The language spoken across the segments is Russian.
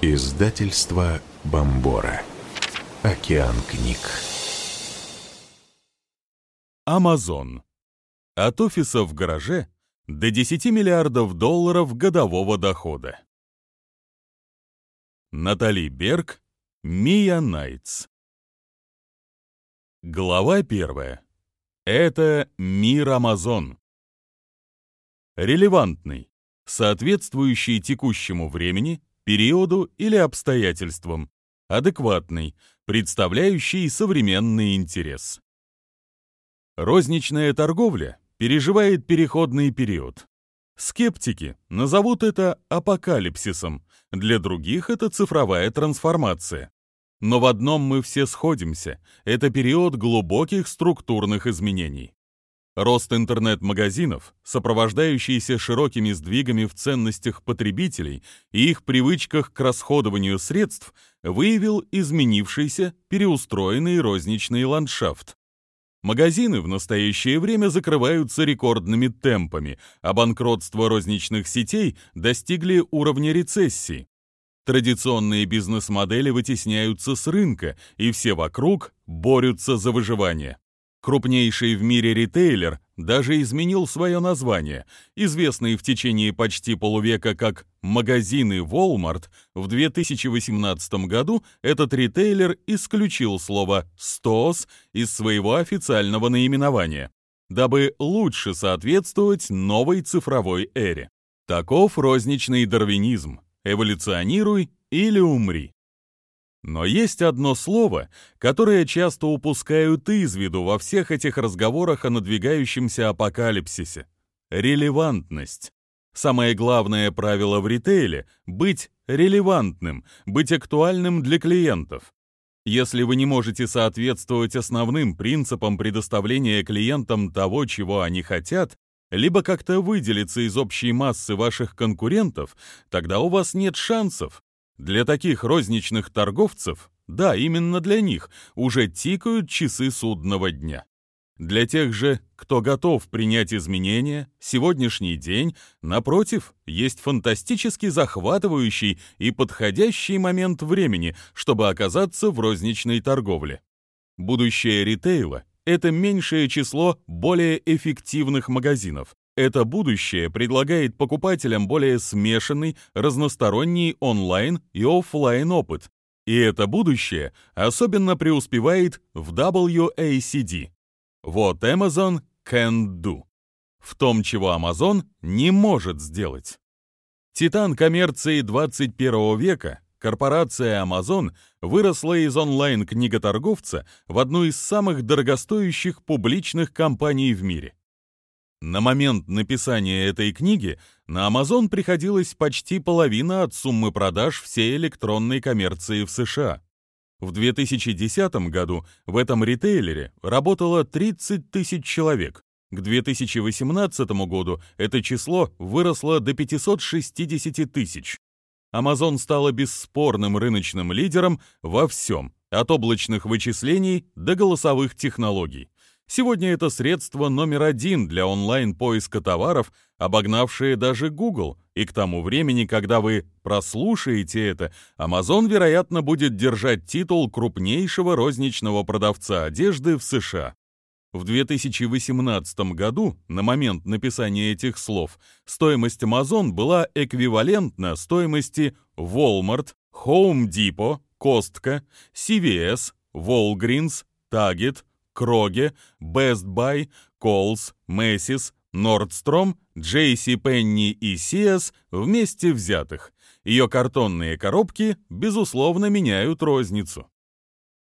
Издательство Бомбора. Океан книг. Amazon. От офиса в гараже до 10 миллиардов долларов годового дохода. Натали Берг, Мия Найтс. Глава первая. Это мир Амазон. Релевантный, соответствующий текущему времени, периоду или обстоятельствам, адекватный, представляющий современный интерес. Розничная торговля переживает переходный период. Скептики назовут это апокалипсисом, для других это цифровая трансформация. Но в одном мы все сходимся – это период глубоких структурных изменений. Рост интернет-магазинов, сопровождающийся широкими сдвигами в ценностях потребителей и их привычках к расходованию средств, выявил изменившийся, переустроенный розничный ландшафт. Магазины в настоящее время закрываются рекордными темпами, а банкротство розничных сетей достигли уровня рецессии. Традиционные бизнес-модели вытесняются с рынка, и все вокруг борются за выживание. Крупнейший в мире ритейлер даже изменил свое название. Известный в течение почти полувека как «магазины Walmart», в 2018 году этот ритейлер исключил слово «стос» из своего официального наименования, дабы лучше соответствовать новой цифровой эре. Таков розничный дарвинизм. Эволюционируй или умри. Но есть одно слово, которое часто упускают из виду во всех этих разговорах о надвигающемся апокалипсисе — релевантность. Самое главное правило в ритейле — быть релевантным, быть актуальным для клиентов. Если вы не можете соответствовать основным принципам предоставления клиентам того, чего они хотят, либо как-то выделиться из общей массы ваших конкурентов, тогда у вас нет шансов, для таких розничных торговцев, да, именно для них, уже тикают часы судного дня. Для тех же, кто готов принять изменения, сегодняшний день, напротив, есть фантастически захватывающий и подходящий момент времени, чтобы оказаться в розничной торговле. Будущее ритейла — это меньшее число более эффективных магазинов, это будущее предлагает покупателям более смешанный, разносторонний онлайн и офлайн опыт. И это будущее особенно преуспевает в WACD. Вот Amazon can do. В том, чего Amazon не может сделать. Титан коммерции 21 века, корпорация Amazon выросла из онлайн-книготорговца в одну из самых дорогостоящих публичных компаний в мире. На момент написания этой книги на Amazon приходилось почти половина от суммы продаж всей электронной коммерции в США. В 2010 году в этом ритейлере работало 30 тысяч человек. К 2018 году это число выросло до 560 тысяч. Amazon стала бесспорным рыночным лидером во всем, от облачных вычислений до голосовых технологий. Сегодня это средство номер один для онлайн-поиска товаров, обогнавшее даже Google, и к тому времени, когда вы прослушаете это, Amazon, вероятно, будет держать титул крупнейшего розничного продавца одежды в США. В 2018 году, на момент написания этих слов, стоимость Amazon была эквивалентна стоимости Walmart, Home Depot, Costco, CVS, Walgreens, Target, Кроге, Best Buy, Kohl's, Macy's, Nordstrom, JCPenney и Sears вместе взятых. Ее картонные коробки, безусловно, меняют розницу.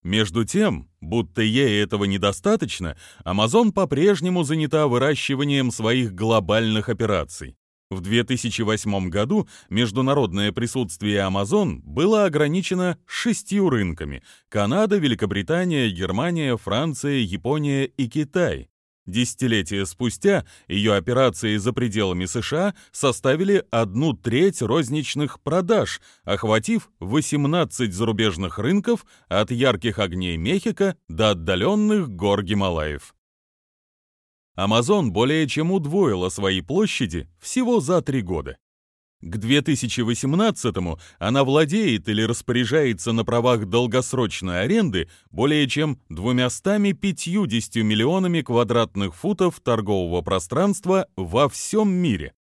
Между тем, будто ей этого недостаточно, Amazon по-прежнему занята выращиванием своих глобальных операций. В 2008 году международное присутствие Amazon было ограничено шестью рынками – Канада, Великобритания, Германия, Франция, Япония и Китай. Десятилетия спустя ее операции за пределами США составили одну треть розничных продаж, охватив 18 зарубежных рынков от ярких огней Мехико до отдаленных гор Гималаев. Amazon более чем удвоила свои площади всего за три года. К 2018-му она владеет или распоряжается на правах долгосрочной аренды более чем 250 миллионами квадратных футов торгового пространства во всем мире.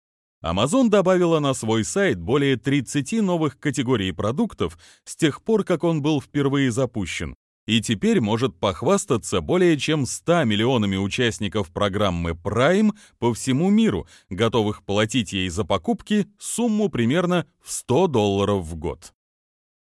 Amazon добавила на свой сайт более 30 новых категорий продуктов с тех пор, как он был впервые запущен, и теперь может похвастаться более чем 100 миллионами участников программы Prime по всему миру, готовых платить ей за покупки сумму примерно в 100 долларов в год.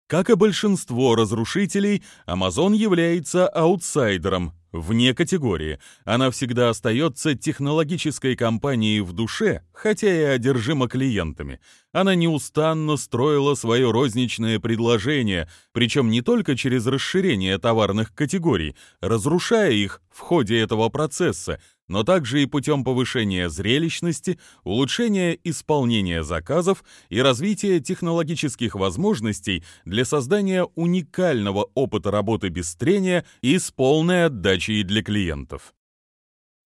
Как и большинство разрушителей, Amazon является аутсайдером, вне категории. Она всегда остается технологической компанией в душе, хотя и одержима клиентами. Она неустанно строила свое розничное предложение, причем не только через расширение товарных категорий, разрушая их в ходе этого процесса, но также и путем повышения зрелищности, улучшения исполнения заказов и развития технологических возможностей для создания уникального опыта работы без трения и с полной отдачей для клиентов.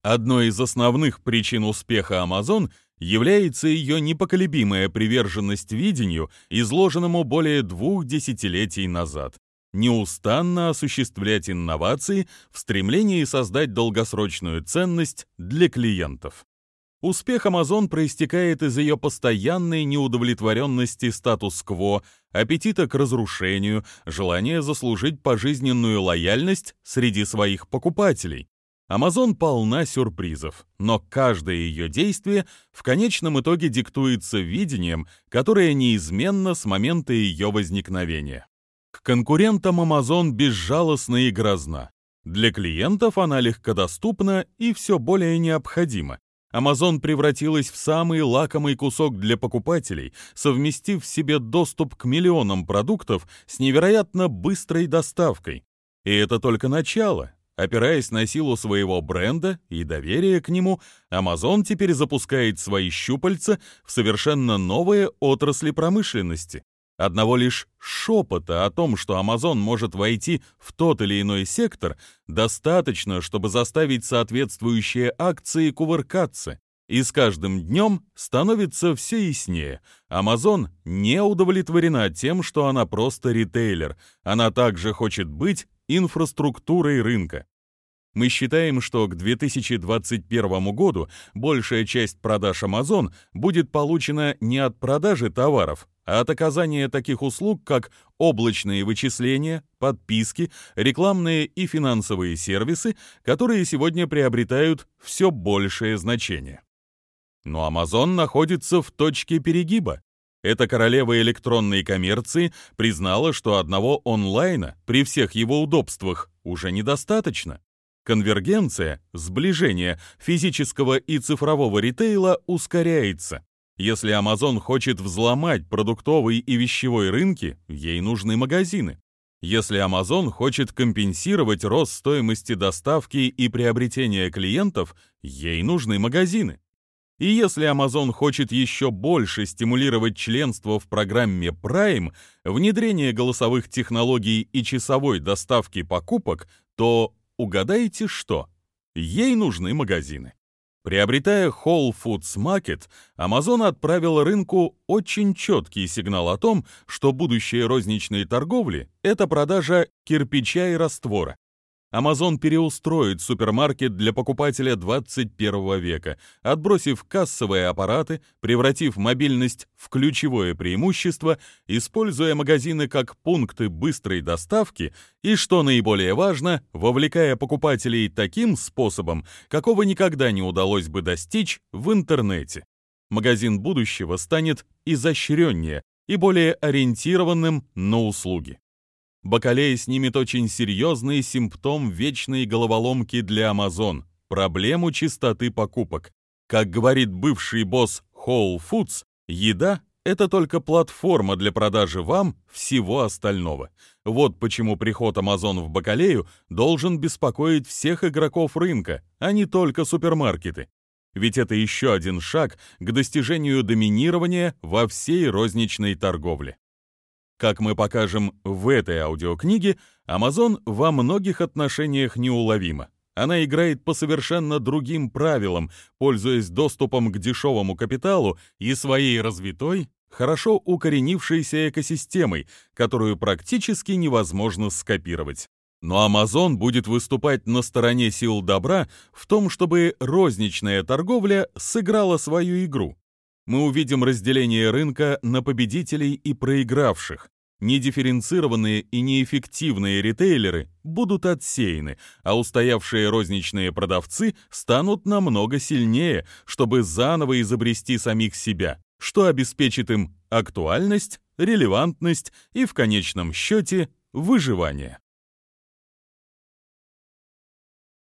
Одной из основных причин успеха Amazon является ее непоколебимая приверженность видению, изложенному более двух десятилетий назад неустанно осуществлять инновации в стремлении создать долгосрочную ценность для клиентов. Успех Amazon проистекает из ее постоянной неудовлетворенности статус-кво, аппетита к разрушению, желания заслужить пожизненную лояльность среди своих покупателей. Amazon полна сюрпризов, но каждое ее действие в конечном итоге диктуется видением, которое неизменно с момента ее возникновения. Конкурентам Amazon безжалостна и грозна. Для клиентов она легкодоступна и все более необходима. Amazon превратилась в самый лакомый кусок для покупателей, совместив в себе доступ к миллионам продуктов с невероятно быстрой доставкой. И это только начало. Опираясь на силу своего бренда и доверие к нему, Amazon теперь запускает свои щупальца в совершенно новые отрасли промышленности. Одного лишь шепота о том, что Amazon может войти в тот или иной сектор, достаточно, чтобы заставить соответствующие акции кувыркаться. И с каждым днем становится все яснее. Amazon не удовлетворена тем, что она просто ритейлер. Она также хочет быть инфраструктурой рынка. Мы считаем, что к 2021 году большая часть продаж Amazon будет получена не от продажи товаров, а от оказания таких услуг, как облачные вычисления, подписки, рекламные и финансовые сервисы, которые сегодня приобретают все большее значение. Но Amazon находится в точке перегиба. Эта королева электронной коммерции признала, что одного онлайна при всех его удобствах уже недостаточно. Конвергенция, сближение физического и цифрового ритейла ускоряется. Если Amazon хочет взломать продуктовый и вещевой рынки, ей нужны магазины. Если Amazon хочет компенсировать рост стоимости доставки и приобретения клиентов, ей нужны магазины. И если Amazon хочет еще больше стимулировать членство в программе Prime, внедрение голосовых технологий и часовой доставки покупок, то Угадайте что? Ей нужны магазины. Приобретая Whole Foods Market, Amazon отправила рынку очень четкий сигнал о том, что будущее розничной торговли – это продажа кирпича и раствора. Amazon переустроит супермаркет для покупателя 21 века, отбросив кассовые аппараты, превратив мобильность в ключевое преимущество, используя магазины как пункты быстрой доставки и, что наиболее важно, вовлекая покупателей таким способом, какого никогда не удалось бы достичь в интернете. Магазин будущего станет изощреннее и более ориентированным на услуги. Бакалея снимет очень серьезный симптом вечной головоломки для Amazon – проблему чистоты покупок. Как говорит бывший босс Whole Foods, еда – это только платформа для продажи вам всего остального. Вот почему приход Amazon в Бакалею должен беспокоить всех игроков рынка, а не только супермаркеты. Ведь это еще один шаг к достижению доминирования во всей розничной торговле. Как мы покажем в этой аудиокниге, Amazon во многих отношениях неуловима. Она играет по совершенно другим правилам, пользуясь доступом к дешевому капиталу и своей развитой хорошо укоренившейся экосистемой, которую практически невозможно скопировать. Но Amazon будет выступать на стороне сил добра в том, чтобы розничная торговля сыграла свою игру. Мы увидим разделение рынка на победителей и проигравших. Недифференцированные и неэффективные ритейлеры будут отсеяны, а устоявшие розничные продавцы станут намного сильнее, чтобы заново изобрести самих себя, что обеспечит им актуальность, релевантность и, в конечном счете, выживание.